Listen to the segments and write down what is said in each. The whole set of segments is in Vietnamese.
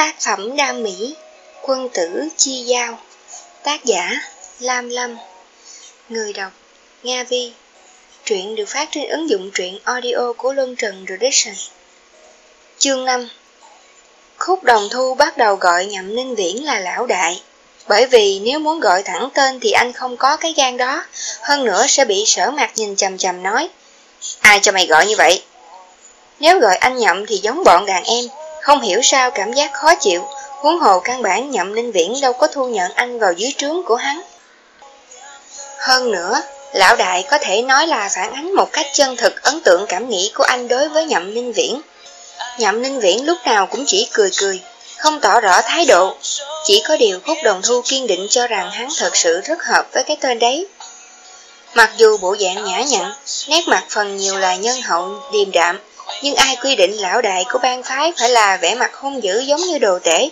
Tác phẩm đam mỹ, Quân tử chi giao. Tác giả Lam Lâm. Người đọc Nga Vi. Truyện được phát trên ứng dụng truyện audio của Luân Trần reduction Chương 5 Khúc đồng thu bắt đầu gọi nhậm ninh viễn là lão đại. Bởi vì nếu muốn gọi thẳng tên thì anh không có cái gan đó. Hơn nữa sẽ bị sở mặt nhìn chầm chầm nói, Ai cho mày gọi như vậy? Nếu gọi anh nhậm thì giống bọn đàn em không hiểu sao cảm giác khó chịu, huống hồ căn bản nhậm ninh viễn đâu có thu nhận anh vào dưới trướng của hắn. Hơn nữa, lão đại có thể nói là phản ánh một cách chân thực ấn tượng cảm nghĩ của anh đối với nhậm ninh viễn. Nhậm ninh viễn lúc nào cũng chỉ cười cười, không tỏ rõ thái độ, chỉ có điều khúc đồng thu kiên định cho rằng hắn thật sự rất hợp với cái tên đấy. Mặc dù bộ dạng nhã nhặn, nét mặt phần nhiều là nhân hậu, điềm đạm, nhưng ai quy định lão đại của bang phái phải là vẻ mặt hung dữ giống như đồ tể.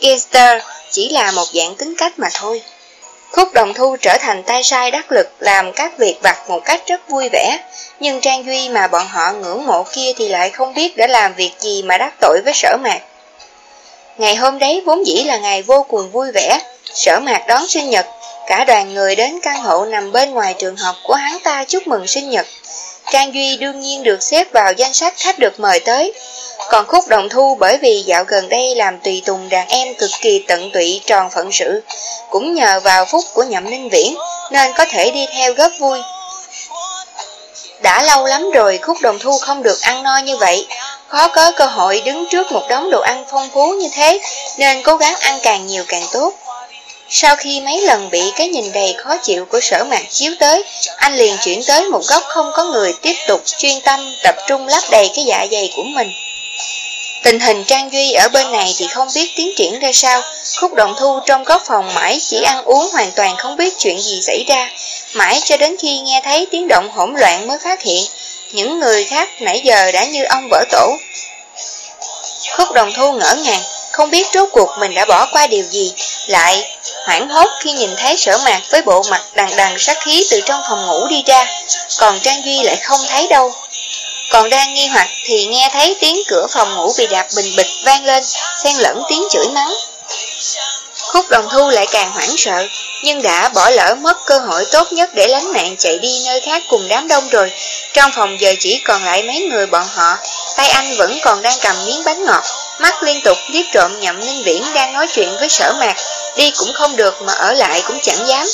Gangster chỉ là một dạng tính cách mà thôi. Khúc đồng thu trở thành tay sai đắc lực làm các việc vặt một cách rất vui vẻ, nhưng Trang Duy mà bọn họ ngưỡng mộ kia thì lại không biết đã làm việc gì mà đắc tội với sở mạc. Ngày hôm đấy vốn dĩ là ngày vô cùng vui vẻ, sở mạc đón sinh nhật, cả đoàn người đến căn hộ nằm bên ngoài trường học của hắn ta chúc mừng sinh nhật. Trang Duy đương nhiên được xếp vào danh sách khách được mời tới. Còn khúc đồng thu bởi vì dạo gần đây làm tùy tùng đàn em cực kỳ tận tụy tròn phận sự, cũng nhờ vào phúc của nhậm ninh viễn nên có thể đi theo góp vui. Đã lâu lắm rồi khúc đồng thu không được ăn no như vậy, khó có cơ hội đứng trước một đống đồ ăn phong phú như thế nên cố gắng ăn càng nhiều càng tốt. Sau khi mấy lần bị cái nhìn đầy khó chịu của sở mạc chiếu tới, anh liền chuyển tới một góc không có người tiếp tục chuyên tâm tập trung lắp đầy cái dạ dày của mình. Tình hình Trang Duy ở bên này thì không biết tiến triển ra sao, khúc đồng thu trong góc phòng mãi chỉ ăn uống hoàn toàn không biết chuyện gì xảy ra, mãi cho đến khi nghe thấy tiếng động hỗn loạn mới phát hiện, những người khác nãy giờ đã như ông vỡ tổ. Khúc đồng thu ngỡ ngàng, không biết rốt cuộc mình đã bỏ qua điều gì, lại hoảng hốt khi nhìn thấy sở mạc với bộ mặt đằng đằng sát khí từ trong phòng ngủ đi ra, còn Trang Duy lại không thấy đâu. Còn đang nghi hoặc thì nghe thấy tiếng cửa phòng ngủ bị đạp bình bịch vang lên, xen lẫn tiếng chửi mắng. Khúc đồng thu lại càng hoảng sợ, nhưng đã bỏ lỡ mất cơ hội tốt nhất để lánh nạn chạy đi nơi khác cùng đám đông rồi. Trong phòng giờ chỉ còn lại mấy người bọn họ, tay anh vẫn còn đang cầm miếng bánh ngọt, mắt liên tục liếc trộm nhậm ninh viễn đang nói chuyện với sở mạc, đi cũng không được mà ở lại cũng chẳng dám.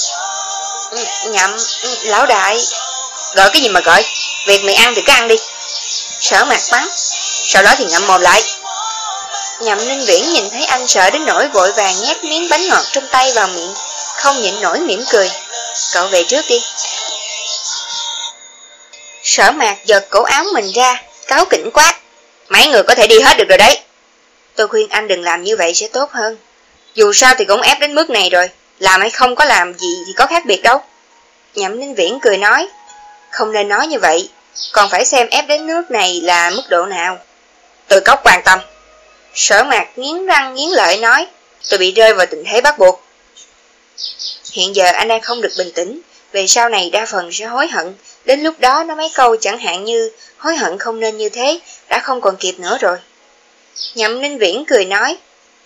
Ừ, Nhậm, ừ, lão đại. Gọi cái gì mà gọi, việc mày ăn thì cứ ăn đi. Sở mặt bắn, sau đó thì ngậm mồm lại. Nhậm Ninh Viễn nhìn thấy anh sợ đến nỗi vội vàng nhét miếng bánh ngọt trong tay vào miệng, không nhịn nổi mỉm cười. Cậu về trước đi. Sở mạc giật cổ áo mình ra, cáo kỉnh quát. Mấy người có thể đi hết được rồi đấy. Tôi khuyên anh đừng làm như vậy sẽ tốt hơn. Dù sao thì cũng ép đến mức này rồi, làm hay không có làm gì thì có khác biệt đâu. Nhậm Ninh Viễn cười nói, không nên nói như vậy, còn phải xem ép đến nước này là mức độ nào. Tôi cóc quan tâm. Sở mạc nghiến răng nghiến lợi nói, tôi bị rơi vào tình thế bắt buộc. Hiện giờ anh đang không được bình tĩnh, về sau này đa phần sẽ hối hận, đến lúc đó nó mấy câu chẳng hạn như hối hận không nên như thế, đã không còn kịp nữa rồi. Nhậm Ninh Viễn cười nói,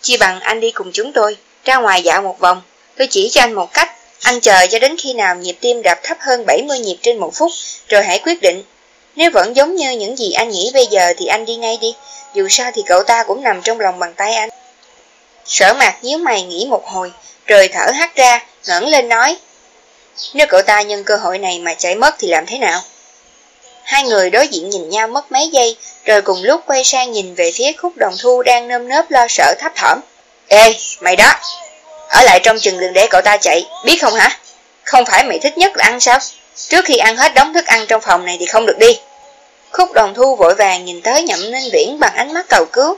chi bằng anh đi cùng chúng tôi, ra ngoài dạo một vòng, tôi chỉ cho anh một cách, anh chờ cho đến khi nào nhịp tim đập thấp hơn 70 nhịp trên một phút, rồi hãy quyết định. Nếu vẫn giống như những gì anh nghĩ bây giờ thì anh đi ngay đi, dù sao thì cậu ta cũng nằm trong lòng bàn tay anh. Sở mạc nhíu mày nghĩ một hồi, rồi thở hắt ra, ngẩng lên nói. Nếu cậu ta nhân cơ hội này mà chạy mất thì làm thế nào? Hai người đối diện nhìn nhau mất mấy giây, rồi cùng lúc quay sang nhìn về phía khúc đồng thu đang nơm nớp lo sợ thấp thỏm. Ê, mày đó! Ở lại trong chừng đừng để cậu ta chạy, biết không hả? Không phải mày thích nhất là ăn sao? Trước khi ăn hết đống thức ăn trong phòng này thì không được đi. Khúc đồng thu vội vàng nhìn tới nhậm ninh viễn bằng ánh mắt cầu cứu.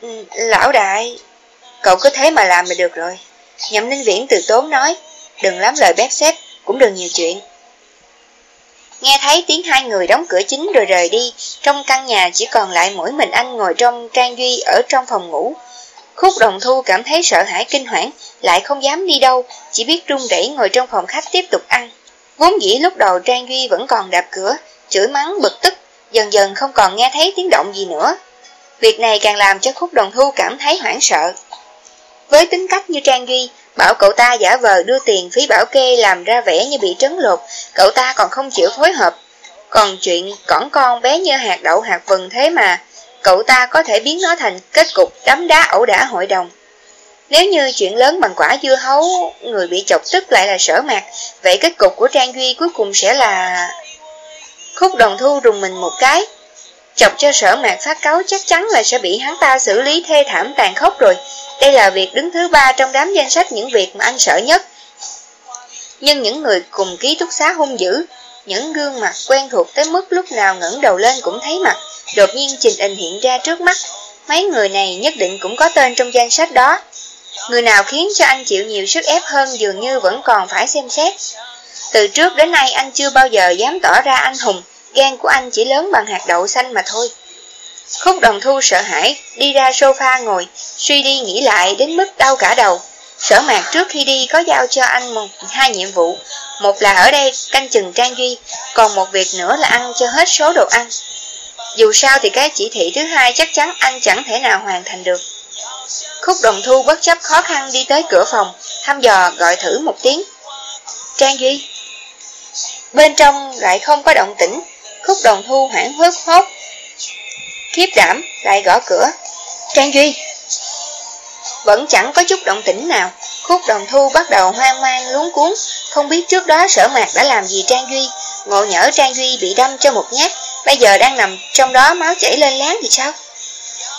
Ừ, lão đại, cậu cứ thế mà làm là được rồi. Nhậm ninh viễn từ tốn nói, đừng lắm lời bếp xếp, cũng đừng nhiều chuyện. Nghe thấy tiếng hai người đóng cửa chính rồi rời đi, trong căn nhà chỉ còn lại mỗi mình anh ngồi trong Trang Duy ở trong phòng ngủ. Khúc đồng thu cảm thấy sợ hãi kinh hoảng, lại không dám đi đâu, chỉ biết run rẩy ngồi trong phòng khách tiếp tục ăn. Vốn dĩ lúc đầu Trang Duy vẫn còn đạp cửa, chửi mắng bực tức, dần dần không còn nghe thấy tiếng động gì nữa. Việc này càng làm cho khúc đồng thu cảm thấy hoảng sợ. Với tính cách như Trang Duy, bảo cậu ta giả vờ đưa tiền phí bảo kê làm ra vẻ như bị trấn lột, cậu ta còn không chịu phối hợp. Còn chuyện cỏn con bé như hạt đậu hạt vừng thế mà, cậu ta có thể biến nó thành kết cục đấm đá ẩu đả hội đồng. Nếu như chuyện lớn bằng quả dưa hấu, người bị chọc tức lại là sở mạc, vậy kết cục của Trang Duy cuối cùng sẽ là... Khúc đồng thu rùng mình một cái, chọc cho sở mạc phát cáu chắc chắn là sẽ bị hắn ta xử lý thê thảm tàn khốc rồi. Đây là việc đứng thứ ba trong đám danh sách những việc mà anh sợ nhất. Nhưng những người cùng ký túc xá hung dữ, những gương mặt quen thuộc tới mức lúc nào ngẩng đầu lên cũng thấy mặt, đột nhiên trình hình hiện ra trước mắt. Mấy người này nhất định cũng có tên trong danh sách đó. Người nào khiến cho anh chịu nhiều sức ép hơn dường như vẫn còn phải xem xét. Từ trước đến nay anh chưa bao giờ dám tỏ ra anh hùng, gan của anh chỉ lớn bằng hạt đậu xanh mà thôi. Khúc đồng thu sợ hãi, đi ra sofa ngồi, suy đi nghĩ lại đến mức đau cả đầu. Sở mạc trước khi đi có giao cho anh một hai nhiệm vụ, một là ở đây canh chừng Trang Duy, còn một việc nữa là ăn cho hết số đồ ăn. Dù sao thì cái chỉ thị thứ hai chắc chắn anh chẳng thể nào hoàn thành được. Khúc đồng thu bất chấp khó khăn đi tới cửa phòng, thăm dò gọi thử một tiếng. Trang Duy. Bên trong lại không có động tĩnh, khúc đồng thu hoảng hớt hốt. Khiếp đảm, lại gõ cửa. Trang Duy. Vẫn chẳng có chút động tĩnh nào, khúc đồng thu bắt đầu hoang mang luống cuốn, không biết trước đó sở mạc đã làm gì Trang Duy. Ngộ nhỡ Trang Duy bị đâm cho một nhát, bây giờ đang nằm trong đó máu chảy lên láng thì sao?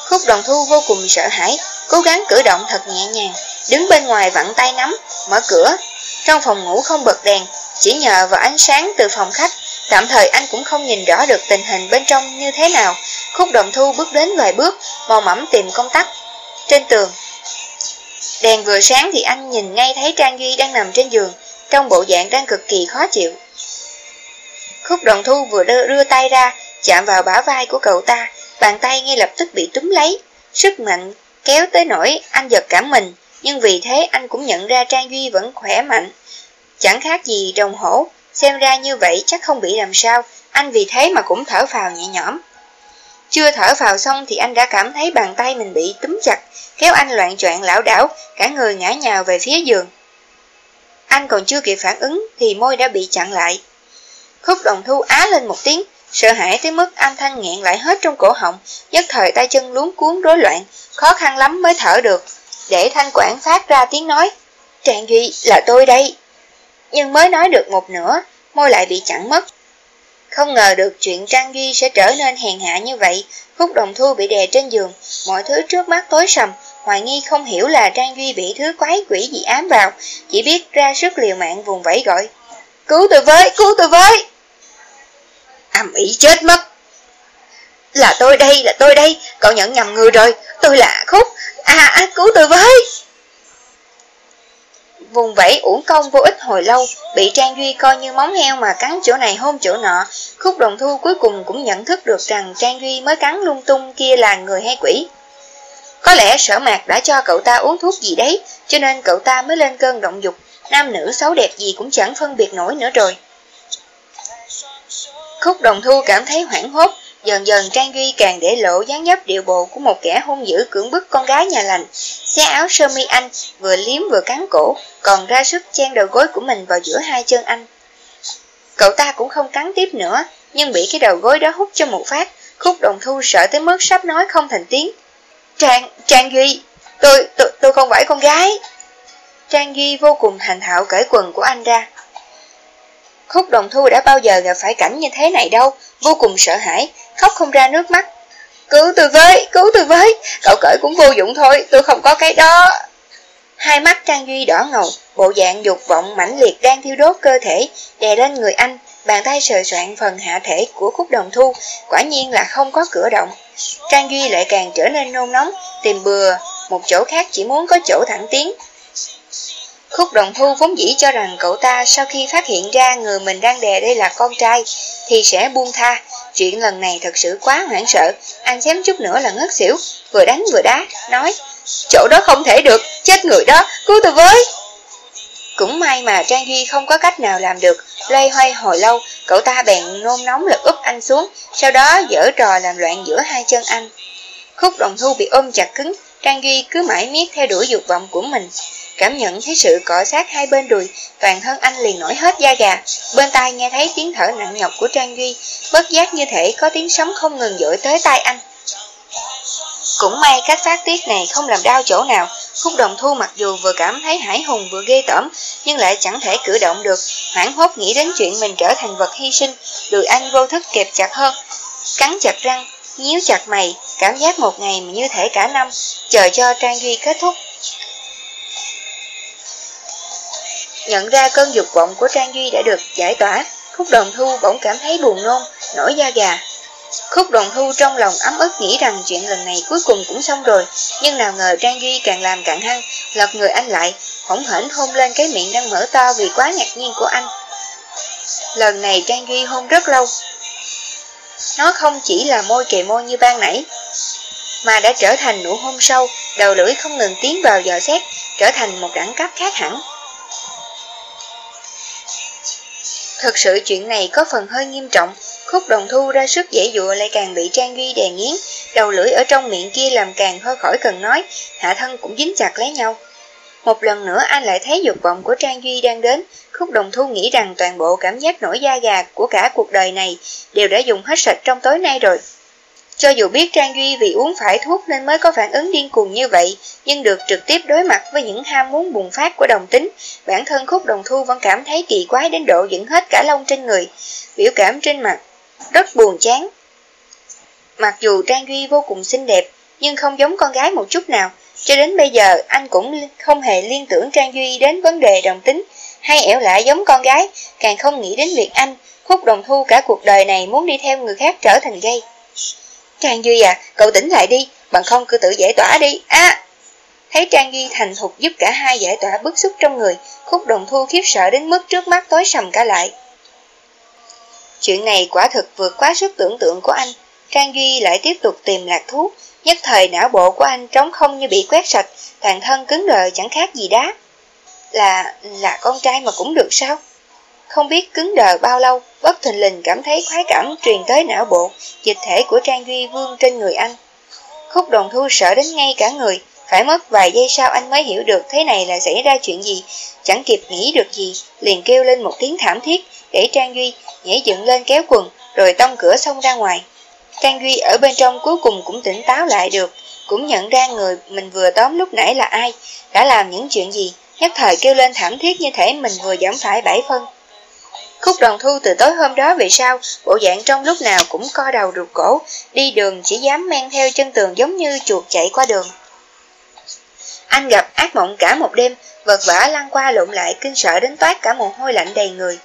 Khúc đồng thu vô cùng sợ hãi, cố gắng cử động thật nhẹ nhàng, đứng bên ngoài vặn tay nắm, mở cửa. Trong phòng ngủ không bật đèn, chỉ nhờ vào ánh sáng từ phòng khách, tạm thời anh cũng không nhìn rõ được tình hình bên trong như thế nào. Khúc đồng thu bước đến vài bước, mò mẫm tìm công tắc. Trên tường, đèn vừa sáng thì anh nhìn ngay thấy Trang Duy đang nằm trên giường, trong bộ dạng đang cực kỳ khó chịu. Khúc đồng thu vừa đưa, đưa tay ra, chạm vào bả vai của cậu ta, bàn tay ngay lập tức bị túm lấy. Sức mạnh kéo tới nổi anh giật cả mình, nhưng vì thế anh cũng nhận ra Trang Duy vẫn khỏe mạnh. Chẳng khác gì đồng hổ, xem ra như vậy chắc không bị làm sao, anh vì thế mà cũng thở phào nhẹ nhõm. Chưa thở phào xong thì anh đã cảm thấy bàn tay mình bị túm chặt, kéo anh loạn choạng lão đảo, cả người ngã nhào về phía giường. Anh còn chưa kịp phản ứng thì môi đã bị chặn lại. Khúc đồng thu á lên một tiếng, sợ hãi tới mức anh thanh nghẹn lại hết trong cổ họng, nhất thời tay chân luống cuốn rối loạn, khó khăn lắm mới thở được, để thanh quản phát ra tiếng nói. Trạng Duy, là tôi đây. Nhưng mới nói được một nửa, môi lại bị chặn mất. Không ngờ được chuyện Trang Duy sẽ trở nên hèn hạ như vậy, Khúc Đồng Thu bị đè trên giường, mọi thứ trước mắt tối sầm, hoài nghi không hiểu là Trang Duy bị thứ quái quỷ gì ám vào, chỉ biết ra sức liều mạng vùng vẫy gọi. Cứu tôi với, cứu tôi với! Ẩm ý chết mất. Là tôi đây, là tôi đây, cậu nhận nhầm người rồi, tôi là Khúc, à, à cứu tôi với. Vùng vẫy uổng công vô ích hồi lâu, bị Trang Duy coi như móng heo mà cắn chỗ này hôn chỗ nọ, Khúc đồng thu cuối cùng cũng nhận thức được rằng Trang Duy mới cắn lung tung kia là người hay quỷ. Có lẽ sở mạc đã cho cậu ta uống thuốc gì đấy, cho nên cậu ta mới lên cơn động dục, nam nữ xấu đẹp gì cũng chẳng phân biệt nổi nữa rồi. Khúc đồng thu cảm thấy hoảng hốt, dần dần Trang Duy càng để lộ dáng dấp điệu bộ của một kẻ hung dữ cưỡng bức con gái nhà lành. Xe áo sơ mi anh vừa liếm vừa cắn cổ, còn ra sức chen đầu gối của mình vào giữa hai chân anh. Cậu ta cũng không cắn tiếp nữa, nhưng bị cái đầu gối đó hút cho một phát, khúc đồng thu sợ tới mức sắp nói không thành tiếng. Trang, Trang Duy, tôi, tôi, tôi không phải con gái. Trang Duy vô cùng thành thạo cởi quần của anh ra, Khúc đồng thu đã bao giờ gặp phải cảnh như thế này đâu, vô cùng sợ hãi, khóc không ra nước mắt. Cứu tôi với, cứu tôi với, cậu cởi cũng vô dụng thôi, tôi không có cái đó. Hai mắt Trang Duy đỏ ngầu, bộ dạng dục vọng mãnh liệt đang thiêu đốt cơ thể, đè lên người anh, bàn tay sờ soạn phần hạ thể của khúc đồng thu, quả nhiên là không có cửa động. Trang Duy lại càng trở nên nôn nóng, tìm bừa, một chỗ khác chỉ muốn có chỗ thẳng tiến, Khúc đồng thu vốn dĩ cho rằng cậu ta sau khi phát hiện ra người mình đang đè đây là con trai thì sẽ buông tha. Chuyện lần này thật sự quá hoảng sợ, anh xém chút nữa là ngất xỉu, vừa đánh vừa đá, nói Chỗ đó không thể được, chết người đó, cứu tôi với. Cũng may mà Trang Duy không có cách nào làm được, loay hoay hồi lâu, cậu ta bèn nôn nóng lật úp anh xuống, sau đó dở trò làm loạn giữa hai chân anh. Khúc đồng thu bị ôm chặt cứng, Trang Duy cứ mãi miết theo đuổi dục vọng của mình. Cảm nhận thấy sự cọ sát hai bên đùi, toàn thân anh liền nổi hết da gà. Bên tai nghe thấy tiếng thở nặng nhọc của Trang Duy, bất giác như thể có tiếng sấm không ngừng dội tới tai anh. Cũng may cách phát tiết này không làm đau chỗ nào, khúc đồng thu mặc dù vừa cảm thấy hải hùng vừa ghê tởm, nhưng lại chẳng thể cử động được, hoảng hốt nghĩ đến chuyện mình trở thành vật hy sinh, đùi anh vô thức kẹp chặt hơn, cắn chặt răng, nhíu chặt mày, cảm giác một ngày mà như thể cả năm, chờ cho Trang Duy kết thúc. Nhận ra cơn dục vọng của Trang Duy đã được giải tỏa, khúc đồng thu bỗng cảm thấy buồn nôn, nổi da gà, Khúc đồng thu trong lòng ấm ức nghĩ rằng chuyện lần này cuối cùng cũng xong rồi, nhưng nào ngờ Trang Duy càng làm càng hăng, lật người anh lại, hỗn hển hôn lên cái miệng đang mở to vì quá ngạc nhiên của anh. Lần này Trang Duy hôn rất lâu. Nó không chỉ là môi kề môi như ban nãy, mà đã trở thành nụ hôn sâu, đầu lưỡi không ngừng tiến vào dò xét, trở thành một đẳng cấp khác hẳn. Thực sự chuyện này có phần hơi nghiêm trọng, Khúc đồng thu ra sức dễ dụa lại càng bị Trang Duy đè nghiến, đầu lưỡi ở trong miệng kia làm càng hơi khỏi cần nói, hạ thân cũng dính chặt lấy nhau. Một lần nữa anh lại thấy dục vọng của Trang Duy đang đến, khúc đồng thu nghĩ rằng toàn bộ cảm giác nổi da gà của cả cuộc đời này đều đã dùng hết sạch trong tối nay rồi. Cho dù biết Trang Duy vì uống phải thuốc nên mới có phản ứng điên cuồng như vậy, nhưng được trực tiếp đối mặt với những ham muốn bùng phát của đồng tính, bản thân khúc đồng thu vẫn cảm thấy kỳ quái đến độ dựng hết cả lông trên người. Biểu cảm trên mặt rất buồn chán. Mặc dù Trang Duy vô cùng xinh đẹp, nhưng không giống con gái một chút nào, cho đến bây giờ anh cũng không hề liên tưởng Trang Duy đến vấn đề đồng tính, hay ẻo lạ giống con gái, càng không nghĩ đến việc anh, khúc đồng thu cả cuộc đời này muốn đi theo người khác trở thành gay. Trang Duy à, cậu tỉnh lại đi, bằng không cứ tự giải tỏa đi, á! Thấy Trang Duy thành thục giúp cả hai giải tỏa bức xúc trong người, khúc đồng thu khiếp sợ đến mức trước mắt tối sầm cả lại. Chuyện này quả thực vượt quá sức tưởng tượng của anh. Trang Duy lại tiếp tục tìm lạc thú. Nhất thời não bộ của anh trống không như bị quét sạch, toàn thân cứng đờ chẳng khác gì đá. Là, là con trai mà cũng được sao? Không biết cứng đờ bao lâu, bất thình lình cảm thấy khoái cảm truyền tới não bộ, dịch thể của Trang Duy vương trên người anh. Khúc đồng thu sợ đến ngay cả người, phải mất vài giây sau anh mới hiểu được thế này là xảy ra chuyện gì, chẳng kịp nghĩ được gì, liền kêu lên một tiếng thảm thiết, để Trang Duy nhảy dựng lên kéo quần, rồi tông cửa xông ra ngoài. Trang Duy ở bên trong cuối cùng cũng tỉnh táo lại được, cũng nhận ra người mình vừa tóm lúc nãy là ai, đã làm những chuyện gì, nhất thời kêu lên thảm thiết như thể mình vừa giảm phải bảy phân. Khúc đồng thu từ tối hôm đó về sau, bộ dạng trong lúc nào cũng co đầu rụt cổ, đi đường chỉ dám mang theo chân tường giống như chuột chạy qua đường. Anh gặp ác mộng cả một đêm, vật vã lăn qua lộn lại kinh sợ đến toát cả mồ hôi lạnh đầy người.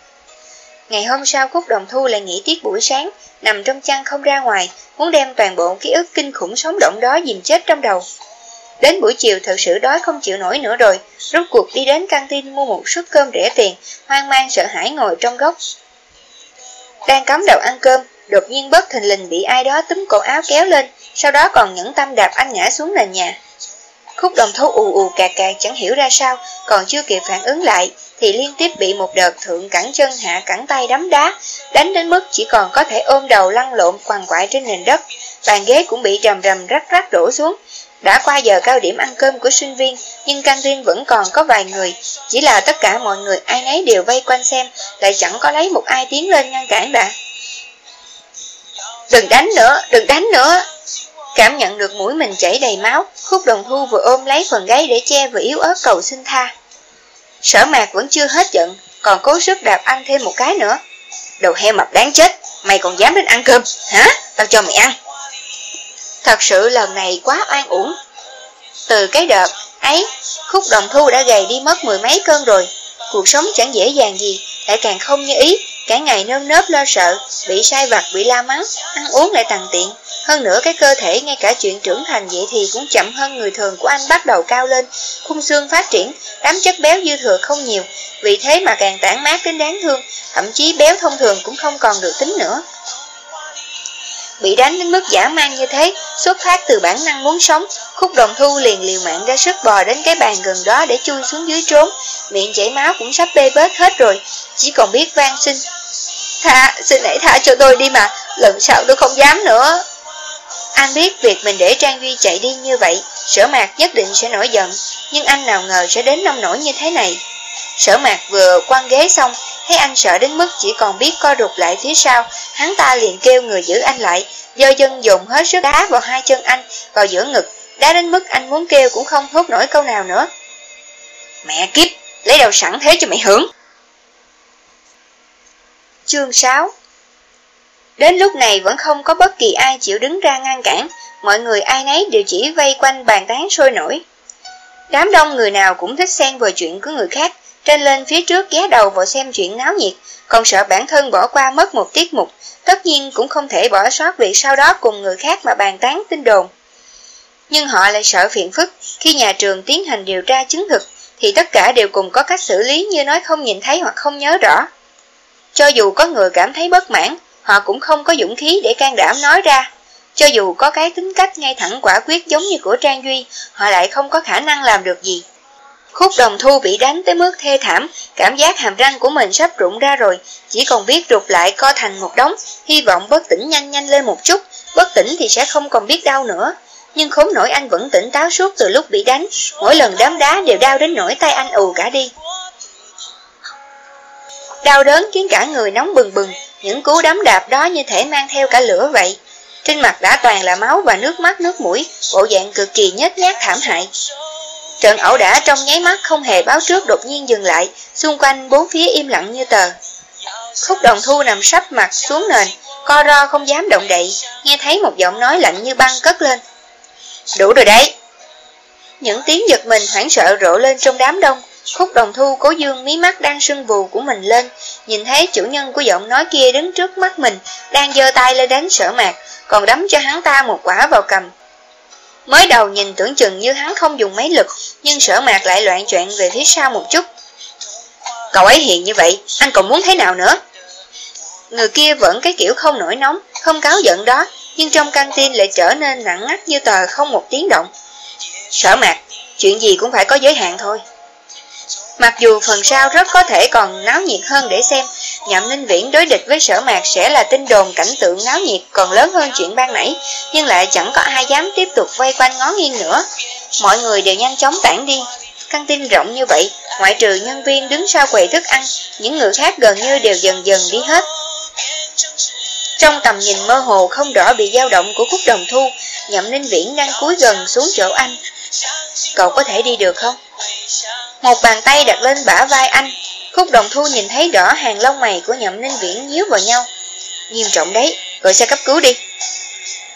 Ngày hôm sau Khúc Đồng Thu lại nghỉ tiết buổi sáng, nằm trong chăn không ra ngoài, muốn đem toàn bộ ký ức kinh khủng sống động đó dìm chết trong đầu. Đến buổi chiều thật sự đói không chịu nổi nữa rồi, rút cuộc đi đến căng tin mua một suất cơm rẻ tiền, hoang mang sợ hãi ngồi trong góc. Đang cắm đầu ăn cơm, đột nhiên bất thình lình bị ai đó túm cổ áo kéo lên, sau đó còn nhẫn tâm đạp anh ngã xuống nền nhà. Khúc đồng thấu ù ù cạc cạc chẳng hiểu ra sao, còn chưa kịp phản ứng lại, thì liên tiếp bị một đợt thượng cẳng chân hạ cẳng tay đấm đá, đánh đến mức chỉ còn có thể ôm đầu lăn lộn quằn quại trên nền đất. Bàn ghế cũng bị rầm rầm rắc rắc đổ xuống. Đã qua giờ cao điểm ăn cơm của sinh viên, nhưng căng tin vẫn còn có vài người. Chỉ là tất cả mọi người ai nấy đều vây quanh xem, lại chẳng có lấy một ai tiến lên ngăn cản đã. Đừng đánh nữa, đừng đánh nữa. Cảm nhận được mũi mình chảy đầy máu, khúc đồng thu vừa ôm lấy phần gáy để che vừa yếu ớt cầu xin tha. Sở mạc vẫn chưa hết giận, còn cố sức đạp anh thêm một cái nữa. Đồ heo mập đáng chết, mày còn dám đến ăn cơm, hả? Tao cho mày ăn. Thật sự lần này quá oan uổng. Từ cái đợt ấy, khúc đồng thu đã gầy đi mất mười mấy cân rồi. Cuộc sống chẳng dễ dàng gì, lại càng không như ý, cả ngày nơm nớp lo sợ, bị sai vặt, bị la mắng, ăn uống lại tàn tiện. Hơn nữa cái cơ thể ngay cả chuyện trưởng thành vậy thì cũng chậm hơn người thường của anh bắt đầu cao lên, khung xương phát triển, đám chất béo dư thừa không nhiều, vì thế mà càng tản mát đến đáng thương, thậm chí béo thông thường cũng không còn được tính nữa. Bị đánh đến mức giả mang như thế, xuất phát từ bản năng muốn sống, khúc đồng thu liền liều mạng ra sức bò đến cái bàn gần đó để chui xuống dưới trốn, miệng chảy máu cũng sắp bê bết hết rồi, chỉ còn biết van xin. Tha, xin hãy tha cho tôi đi mà, lần sau tôi không dám nữa. Anh biết việc mình để Trang Duy chạy đi như vậy, sở mạc nhất định sẽ nổi giận, nhưng anh nào ngờ sẽ đến nông nổi như thế này. Sở mạc vừa quan ghế xong, thấy anh sợ đến mức chỉ còn biết co rụt lại phía sau, hắn ta liền kêu người giữ anh lại, do dân dùng hết sức đá vào hai chân anh, vào giữa ngực, đá đến mức anh muốn kêu cũng không thốt nổi câu nào nữa. Mẹ kiếp, lấy đầu sẵn thế cho mày hưởng. Chương 6 Đến lúc này vẫn không có bất kỳ ai chịu đứng ra ngăn cản, mọi người ai nấy đều chỉ vây quanh bàn tán sôi nổi. Đám đông người nào cũng thích xen vào chuyện của người khác, trên lên phía trước ghé đầu vào xem chuyện náo nhiệt, còn sợ bản thân bỏ qua mất một tiết mục, tất nhiên cũng không thể bỏ sót việc sau đó cùng người khác mà bàn tán tin đồn. Nhưng họ lại sợ phiền phức, khi nhà trường tiến hành điều tra chứng thực, thì tất cả đều cùng có cách xử lý như nói không nhìn thấy hoặc không nhớ rõ. Cho dù có người cảm thấy bất mãn, họ cũng không có dũng khí để can đảm nói ra. Cho dù có cái tính cách ngay thẳng quả quyết giống như của Trang Duy, họ lại không có khả năng làm được gì. Khúc đồng thu bị đánh tới mức thê thảm, cảm giác hàm răng của mình sắp rụng ra rồi, chỉ còn biết rụt lại co thành một đống, hy vọng bất tỉnh nhanh nhanh lên một chút, bất tỉnh thì sẽ không còn biết đau nữa. Nhưng khốn nổi anh vẫn tỉnh táo suốt từ lúc bị đánh, mỗi lần đám đá đều đau đến nỗi tay anh ù cả đi. Đau đớn khiến cả người nóng bừng bừng, những cú đấm đạp đó như thể mang theo cả lửa vậy. Trên mặt đã toàn là máu và nước mắt nước mũi, bộ dạng cực kỳ nhếch nhác thảm hại. Trận ẩu đả trong nháy mắt không hề báo trước đột nhiên dừng lại, xung quanh bốn phía im lặng như tờ. Khúc đồng thu nằm sắp mặt xuống nền, co ro không dám động đậy, nghe thấy một giọng nói lạnh như băng cất lên. Đủ rồi đấy! Những tiếng giật mình hoảng sợ rộ lên trong đám đông, Khúc đồng thu cố dương mí mắt đang sưng vù của mình lên, nhìn thấy chủ nhân của giọng nói kia đứng trước mắt mình, đang giơ tay lên đánh sở mạc, còn đấm cho hắn ta một quả vào cầm. Mới đầu nhìn tưởng chừng như hắn không dùng mấy lực, nhưng sở mạc lại loạn choạng về phía sau một chút. Cậu ấy hiền như vậy, anh còn muốn thế nào nữa? Người kia vẫn cái kiểu không nổi nóng, không cáo giận đó, nhưng trong căng tin lại trở nên nặng ngắt như tờ không một tiếng động. Sở mạc, chuyện gì cũng phải có giới hạn thôi. Mặc dù phần sau rất có thể còn náo nhiệt hơn để xem, nhậm ninh viễn đối địch với sở mạc sẽ là tin đồn cảnh tượng náo nhiệt còn lớn hơn chuyện ban nãy, nhưng lại chẳng có ai dám tiếp tục vây quanh ngó nghiêng nữa. Mọi người đều nhanh chóng tản đi. Căng tin rộng như vậy, ngoại trừ nhân viên đứng sau quầy thức ăn, những người khác gần như đều dần dần đi hết. Trong tầm nhìn mơ hồ không rõ bị dao động của khúc đồng thu, nhậm ninh viễn đang cúi gần xuống chỗ anh. Cậu có thể đi được không? Một bàn tay đặt lên bả vai anh, khúc đồng thu nhìn thấy rõ hàng lông mày của nhậm ninh viễn nhíu vào nhau. Nghiêm trọng đấy, gọi xe cấp cứu đi.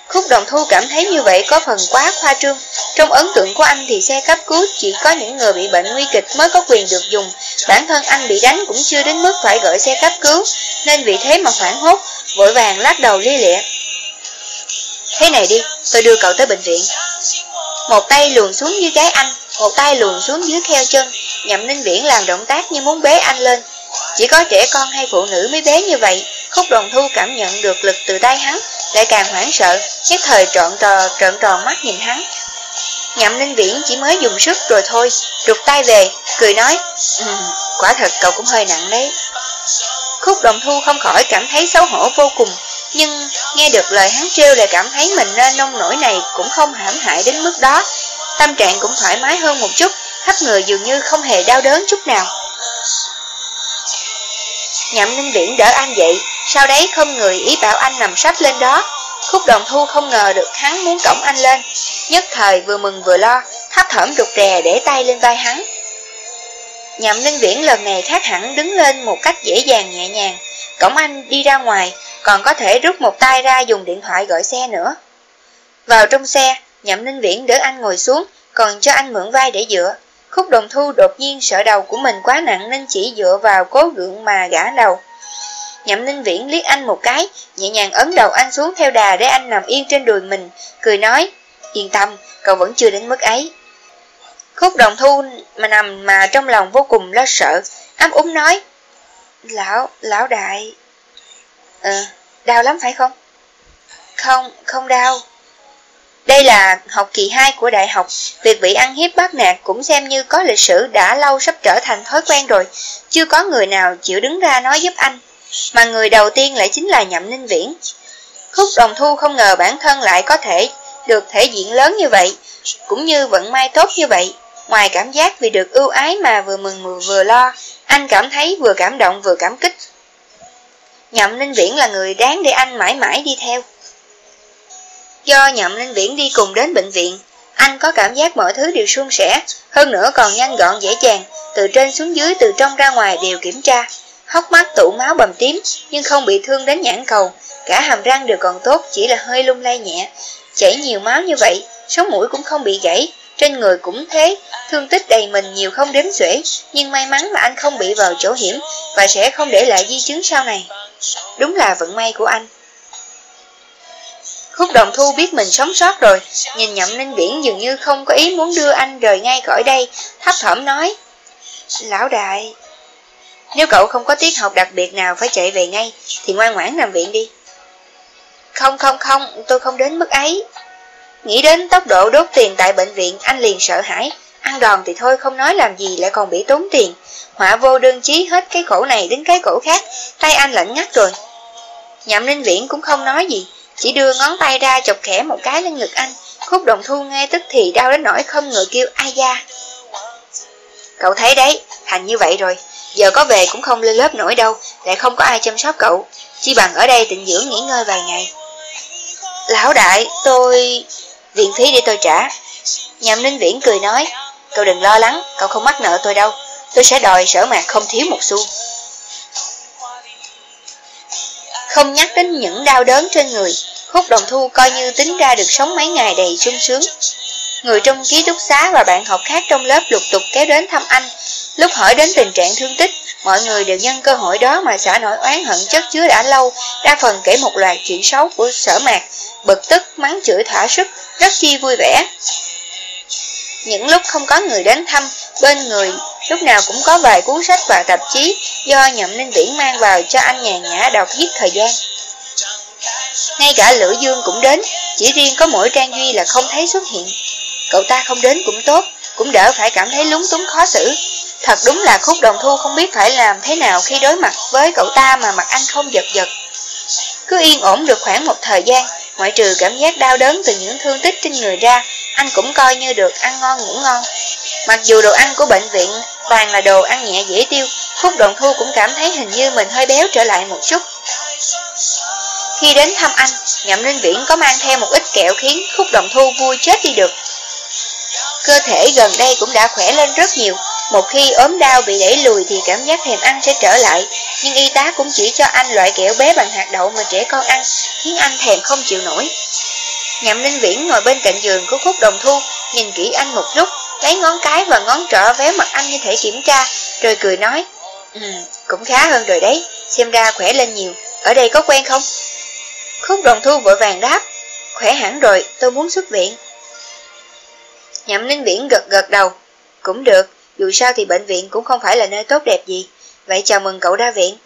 Khúc đồng thu cảm thấy như vậy có phần quá khoa trương. Trong ấn tượng của anh thì xe cấp cứu chỉ có những người bị bệnh nguy kịch mới có quyền được dùng. Bản thân anh bị đánh cũng chưa đến mức phải gọi xe cấp cứu, nên vì thế mà hoảng hốt, vội vàng lắc đầu lia lịa. Thế này đi, tôi đưa cậu tới bệnh viện. Một tay luồn xuống dưới gái anh, một tay luồn xuống dưới kheo chân, nhậm ninh viễn làm động tác như muốn bế anh lên. Chỉ có trẻ con hay phụ nữ mới bế như vậy, khúc đồng thu cảm nhận được lực từ tay hắn, lại càng hoảng sợ, nhất thời trọn trò trợn tròn mắt nhìn hắn. Nhậm ninh viễn chỉ mới dùng sức rồi thôi, rụt tay về, cười nói, um, quả thật cậu cũng hơi nặng đấy. Khúc đồng thu không khỏi cảm thấy xấu hổ vô cùng, nhưng nghe được lời hắn trêu lại cảm thấy mình nên nông nổi này cũng không hãm hại đến mức đó. Tâm trạng cũng thoải mái hơn một chút, khắp người dường như không hề đau đớn chút nào. Nhậm Ninh Viễn đỡ anh dậy, sau đấy không người ý bảo anh nằm sắp lên đó. Khúc đồng thu không ngờ được hắn muốn cổng anh lên, nhất thời vừa mừng vừa lo, thấp thởm rụt rè để tay lên vai hắn. Nhậm Ninh Viễn lần này khác hẳn đứng lên một cách dễ dàng nhẹ nhàng, cổng anh đi ra ngoài, còn có thể rút một tay ra dùng điện thoại gọi xe nữa. Vào trong xe, Nhậm Ninh Viễn đỡ anh ngồi xuống, còn cho anh mượn vai để dựa. Khúc đồng thu đột nhiên sợ đầu của mình quá nặng nên chỉ dựa vào cố gượng mà gã đầu. Nhậm Ninh Viễn liếc anh một cái, nhẹ nhàng ấn đầu anh xuống theo đà để anh nằm yên trên đùi mình, cười nói, yên tâm, cậu vẫn chưa đến mức ấy. Khúc đồng thu mà nằm mà trong lòng vô cùng lo sợ, ấm úng nói, Lão, lão đại... Ờ, đau lắm phải không? Không, không đau. Đây là học kỳ 2 của đại học, việc bị ăn hiếp bắt nạt cũng xem như có lịch sử đã lâu sắp trở thành thói quen rồi, chưa có người nào chịu đứng ra nói giúp anh, mà người đầu tiên lại chính là Nhậm Ninh Viễn. Khúc đồng thu không ngờ bản thân lại có thể được thể diện lớn như vậy, cũng như vận may tốt như vậy. Ngoài cảm giác vì được ưu ái mà vừa mừng vừa, vừa lo, anh cảm thấy vừa cảm động vừa cảm kích. Nhậm Ninh Viễn là người đáng để anh mãi mãi đi theo. Do Nhậm linh Viễn đi cùng đến bệnh viện, anh có cảm giác mọi thứ đều suôn sẻ, hơn nữa còn nhanh gọn dễ dàng, từ trên xuống dưới từ trong ra ngoài đều kiểm tra. Hốc mắt tụ máu bầm tím nhưng không bị thương đến nhãn cầu, cả hàm răng đều còn tốt chỉ là hơi lung lay nhẹ. Chảy nhiều máu như vậy, sống mũi cũng không bị gãy, trên người cũng thế, thương tích đầy mình nhiều không đếm xuể, nhưng may mắn là anh không bị vào chỗ hiểm và sẽ không để lại di chứng sau này. Đúng là vận may của anh. Khúc đồng thu biết mình sống sót rồi, nhìn nhậm ninh viễn dường như không có ý muốn đưa anh rời ngay khỏi đây, thấp thỏm nói. Lão đại, nếu cậu không có tiết học đặc biệt nào phải chạy về ngay, thì ngoan ngoãn nằm viện đi. Không không không, tôi không đến mức ấy. Nghĩ đến tốc độ đốt tiền tại bệnh viện, anh liền sợ hãi. Ăn đòn thì thôi không nói làm gì lại còn bị tốn tiền. Họa vô đơn chí hết cái khổ này đến cái khổ khác, tay anh lạnh ngắt rồi. Nhậm Ninh Viễn cũng không nói gì, chỉ đưa ngón tay ra chọc khẽ một cái lên ngực anh. Khúc đồng thu nghe tức thì đau đến nỗi không ngờ kêu ai da. Cậu thấy đấy, thành như vậy rồi, giờ có về cũng không lên lớp nổi đâu, lại không có ai chăm sóc cậu, chỉ bằng ở đây tịnh dưỡng nghỉ ngơi vài ngày. Lão đại, tôi... Viện phí để tôi trả. Nhậm Ninh Viễn cười nói, cậu đừng lo lắng, cậu không mắc nợ tôi đâu, tôi sẽ đòi sở mạc không thiếu một xu. Không nhắc đến những đau đớn trên người, khúc đồng thu coi như tính ra được sống mấy ngày đầy sung sướng. Người trong ký túc xá và bạn học khác trong lớp lục tục kéo đến thăm anh. Lúc hỏi đến tình trạng thương tích, mọi người đều nhân cơ hội đó mà xả nổi oán hận chất chứa đã lâu, đa phần kể một loạt chuyện xấu của sở mạc, bực tức, mắng chửi thỏa sức, rất chi vui vẻ. Những lúc không có người đến thăm, bên người lúc nào cũng có vài cuốn sách và tạp chí do Nhậm Ninh Viễn mang vào cho anh nhàn nhã đọc giết thời gian. Ngay cả Lữ Dương cũng đến, chỉ riêng có mỗi Trang Duy là không thấy xuất hiện. Cậu ta không đến cũng tốt, cũng đỡ phải cảm thấy lúng túng khó xử. Thật đúng là khúc đồng thu không biết phải làm thế nào khi đối mặt với cậu ta mà mặt anh không giật giật. Cứ yên ổn được khoảng một thời gian, ngoại trừ cảm giác đau đớn từ những thương tích trên người ra, anh cũng coi như được ăn ngon ngủ ngon. Mặc dù đồ ăn của bệnh viện toàn là đồ ăn nhẹ dễ tiêu, Khúc Đồng Thu cũng cảm thấy hình như mình hơi béo trở lại một chút. Khi đến thăm anh, Nhậm linh Viễn có mang theo một ít kẹo khiến Khúc Đồng Thu vui chết đi được. Cơ thể gần đây cũng đã khỏe lên rất nhiều, một khi ốm đau bị đẩy lùi thì cảm giác thèm ăn sẽ trở lại, nhưng y tá cũng chỉ cho anh loại kẹo bé bằng hạt đậu mà trẻ con ăn, khiến anh thèm không chịu nổi. Nhậm linh Viễn ngồi bên cạnh giường của Khúc Đồng Thu, nhìn kỹ anh một lúc, lấy ngón cái và ngón trỏ véo mặt anh như thể kiểm tra, rồi cười nói, Ừ, cũng khá hơn rồi đấy, xem ra khỏe lên nhiều, ở đây có quen không? Khúc Đồng Thu vội vàng đáp, khỏe hẳn rồi, tôi muốn xuất viện. Nhậm Ninh Viễn gật gật đầu, cũng được, dù sao thì bệnh viện cũng không phải là nơi tốt đẹp gì, vậy chào mừng cậu ra viện.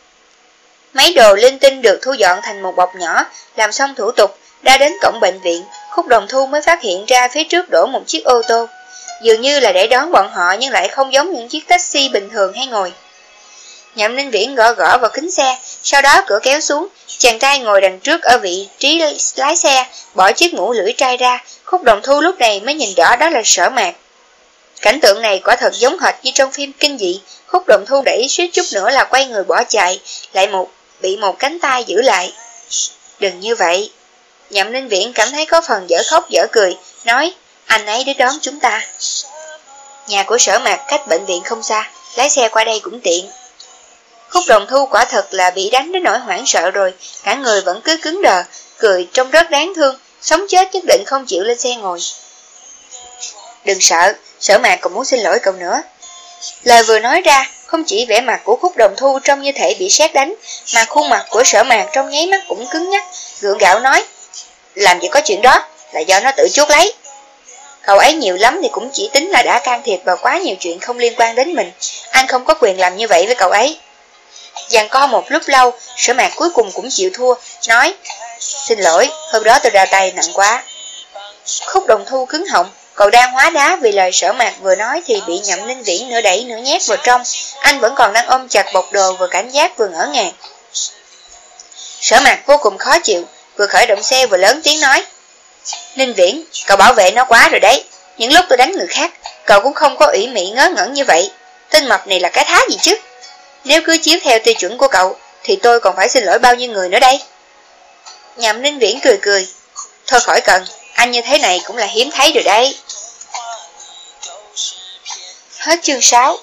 Mấy đồ linh tinh được thu dọn thành một bọc nhỏ, làm xong thủ tục, ra đến cổng bệnh viện, khúc đồng thu mới phát hiện ra phía trước đổ một chiếc ô tô. Dường như là để đón bọn họ nhưng lại không giống những chiếc taxi bình thường hay ngồi. Nhậm Ninh Viễn gõ gõ vào kính xe, sau đó cửa kéo xuống, chàng trai ngồi đằng trước ở vị trí lái xe, bỏ chiếc mũ lưỡi trai ra, khúc đồng thu lúc này mới nhìn rõ đó là sở mạc. Cảnh tượng này quả thật giống hệt như trong phim kinh dị, khúc đồng thu đẩy suýt chút nữa là quay người bỏ chạy, lại một bị một cánh tay giữ lại. Đừng như vậy. Nhậm Ninh Viễn cảm thấy có phần dở khóc dở cười, nói, anh ấy đến đón chúng ta. Nhà của sở mạc cách bệnh viện không xa, lái xe qua đây cũng tiện. Khúc đồng thu quả thật là bị đánh đến nỗi hoảng sợ rồi, cả người vẫn cứ cứng đờ, cười trông rất đáng thương, sống chết nhất định không chịu lên xe ngồi. Đừng sợ, sở mạc còn muốn xin lỗi cậu nữa. Lời vừa nói ra, không chỉ vẻ mặt của khúc đồng thu trông như thể bị sét đánh, mà khuôn mặt của sở mạc trong nháy mắt cũng cứng nhắc, gượng gạo nói. Làm gì có chuyện đó, là do nó tự chuốt lấy. Cậu ấy nhiều lắm thì cũng chỉ tính là đã can thiệp vào quá nhiều chuyện không liên quan đến mình. Anh không có quyền làm như vậy với cậu ấy. Giàn co một lúc lâu, sở mạc cuối cùng cũng chịu thua, nói Xin lỗi, hôm đó tôi ra tay nặng quá. Khúc đồng thu cứng họng, cậu đang hóa đá vì lời sở mạc vừa nói thì bị nhậm ninh viễn nửa đẩy nửa nhét vào trong, anh vẫn còn đang ôm chặt bọc đồ vừa cảnh giác vừa ngỡ ngàng. Sở mạc vô cùng khó chịu, vừa khởi động xe vừa lớn tiếng nói. Ninh Viễn, cậu bảo vệ nó quá rồi đấy. Những lúc tôi đánh người khác, cậu cũng không có ủy mị ngớ ngẩn như vậy. Tên mập này là cái thá gì chứ? Nếu cứ chiếu theo tiêu chuẩn của cậu, thì tôi còn phải xin lỗi bao nhiêu người nữa đây? Nhậm Ninh Viễn cười cười. Thôi khỏi cần, anh như thế này cũng là hiếm thấy rồi đấy. Hết chương 6